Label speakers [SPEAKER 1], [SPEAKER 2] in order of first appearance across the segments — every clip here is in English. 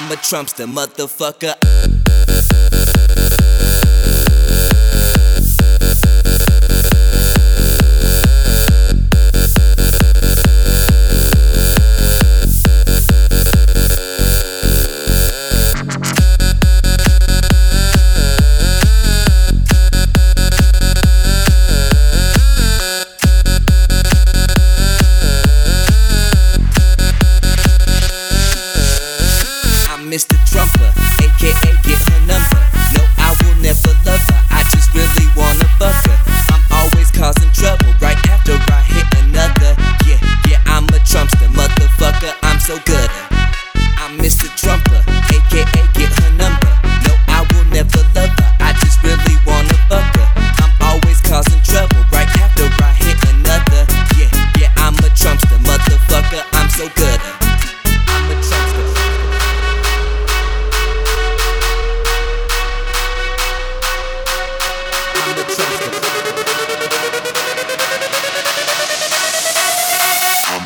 [SPEAKER 1] I'm a Trumpster, motherfucker. Mr. Trumper, aka get her number. No, I will never love her. I just really wanna fuck her. I'm always causing trouble right after I hit another. Yeah, yeah, I'm a Trumpster, motherfucker. I'm so good. I'm Mr. Trumper,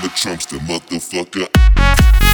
[SPEAKER 1] I'm a Trumpster, motherfucker.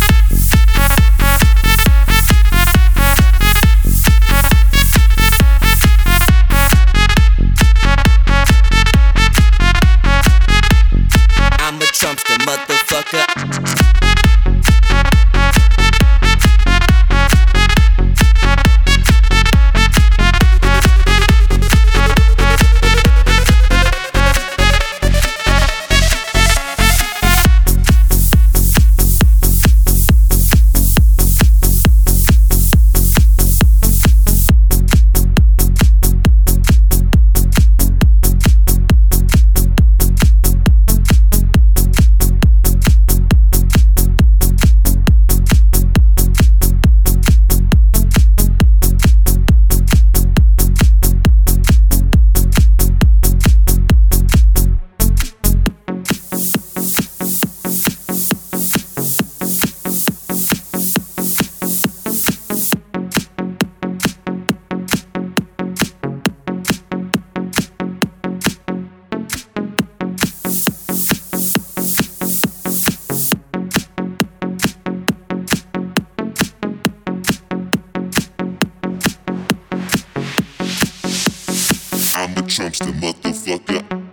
[SPEAKER 2] gangster motherfucker.